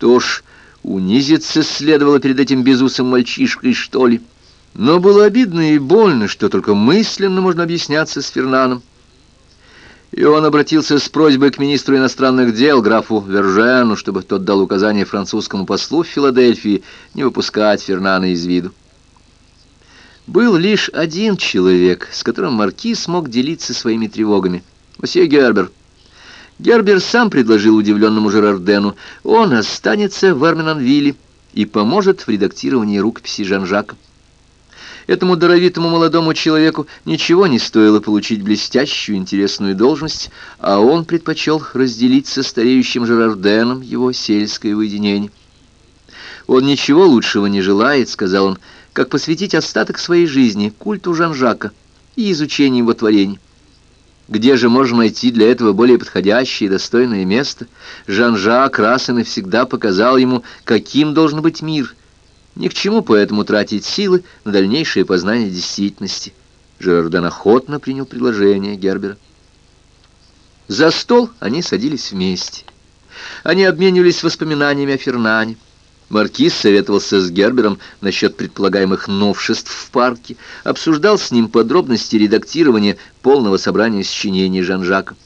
Что ж, унизиться следовало перед этим безусым мальчишкой, что ли? Но было обидно и больно, что только мысленно можно объясняться с Фернаном. И он обратился с просьбой к министру иностранных дел, графу Вержену, чтобы тот дал указание французскому послу в Филадельфии не выпускать Фернана из виду. Был лишь один человек, с которым маркиз мог делиться своими тревогами. Мосье Гербер. Гербер сам предложил удивленному Жерардену. Он останется в Арменанвилле и поможет в редактировании рукописи Жан-Жака. Этому даровитому молодому человеку ничего не стоило получить блестящую интересную должность, а он предпочел разделить со стареющим Жерарденом его сельское уединение. «Он ничего лучшего не желает», — сказал он, — «как посвятить остаток своей жизни культу Жан-Жака и изучению его творений». Где же можем найти для этого более подходящее и достойное место? Жан-Жак раз и навсегда показал ему, каким должен быть мир, ни к чему поэтому тратить силы на дальнейшее познание действительности. Жерарден охотно принял предложение Гербера. За стол они садились вместе. Они обменивались воспоминаниями о Фернане. Маркиз советовался с Гербером насчет предполагаемых новшеств в парке, обсуждал с ним подробности редактирования полного собрания сочинений Жан-Жака.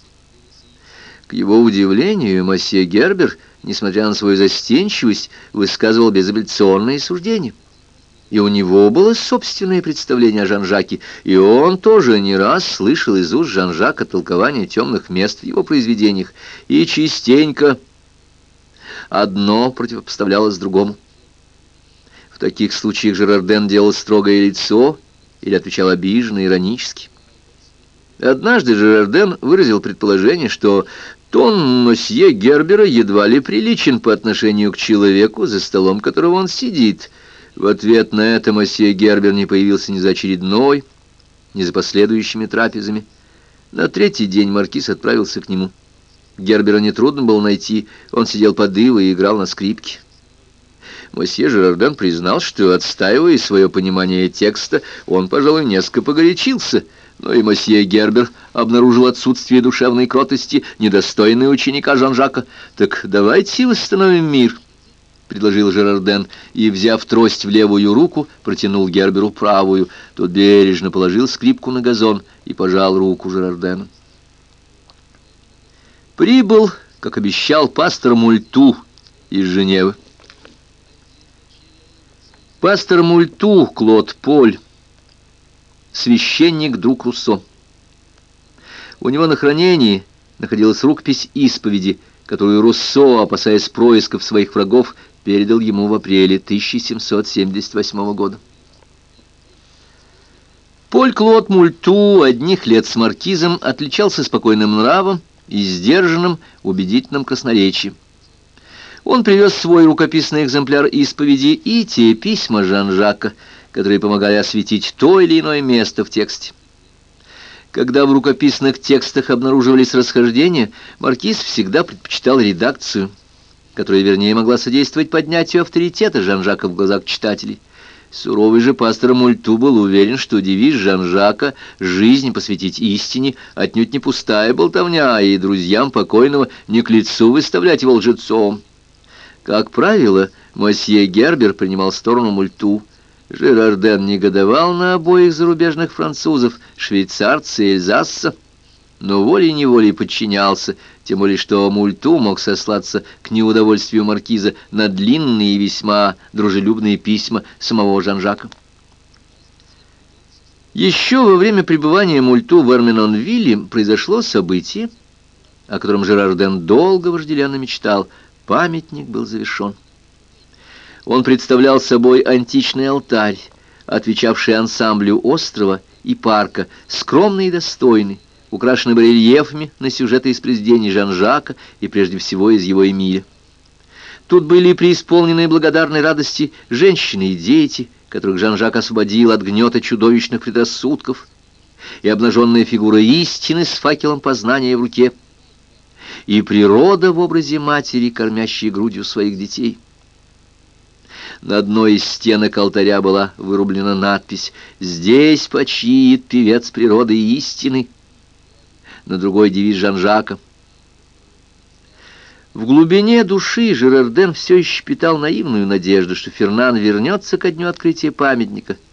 К его удивлению, Масье Гербер — несмотря на свою застенчивость, высказывал безапелляционные суждения. И у него было собственное представление о Жан-Жаке, и он тоже не раз слышал из уст Жан-Жака толкование темных мест в его произведениях, и частенько одно противопоставлялось другому. В таких случаях Жерарден делал строгое лицо или отвечал обиженно, иронически. Однажды Жерарден выразил предположение, что Тон мосье Гербера едва ли приличен по отношению к человеку, за столом которого он сидит. В ответ на это мосье Гербер не появился ни за очередной, ни за последующими трапезами. На третий день маркиз отправился к нему. Гербера нетрудно было найти, он сидел под ивой и играл на скрипке. Мосье Жерарден признал, что, отстаивая свое понимание текста, он, пожалуй, несколько погорячился — но и мосье Гербер обнаружил отсутствие душевной кротости, недостойной ученика Жан-Жака. «Так давайте восстановим мир», — предложил Жерарден, и, взяв трость в левую руку, протянул Герберу правую. Тот бережно положил скрипку на газон и пожал руку Жерардена. Прибыл, как обещал, пастор Мульту из Женевы. Пастор Мульту, Клод Поль, священник друг Руссо. У него на хранении находилась рукопись исповеди, которую Руссо, опасаясь происков своих врагов, передал ему в апреле 1778 года. Поль Клод Мульту одних лет с маркизом отличался спокойным нравом и сдержанным, убедительным красноречием. Он привез свой рукописный экземпляр исповеди и те письма Жан-Жака, которые помогали осветить то или иное место в тексте. Когда в рукописных текстах обнаруживались расхождения, маркиз всегда предпочитал редакцию, которая, вернее, могла содействовать поднятию авторитета Жан-Жака в глазах читателей. Суровый же пастор Мульту был уверен, что девиз Жан-Жака «Жизнь посвятить истине» отнюдь не пустая болтовня, и друзьям покойного не к лицу выставлять его лжецом. Как правило, мосье Гербер принимал сторону Мульту, Жерарден негодовал на обоих зарубежных французов, швейцарца и Эльзасса, но волей-неволей подчинялся, тем более что Мульту мог сослаться к неудовольствию маркиза на длинные и весьма дружелюбные письма самого Жан-Жака. Еще во время пребывания Мульту в Эрминонвилле произошло событие, о котором Жерарден долго вожделенно мечтал. Памятник был завершен. Он представлял собой античный алтарь, отвечавший ансамблю острова и парка, скромный и достойный, украшенный барельефами на сюжеты из произведений Жан-Жака и прежде всего из его Эмиля. Тут были преисполненные благодарной радости женщины и дети, которых Жан-Жак освободил от гнета чудовищных предрассудков, и обнаженная фигура истины с факелом познания в руке, и природа в образе матери, кормящей грудью своих детей. На одной из стенок алтаря была вырублена надпись «Здесь почиет певец природы и истины». На другой девиз Жан-Жака. В глубине души Жерарден все еще питал наивную надежду, что Фернан вернется ко дню открытия памятника —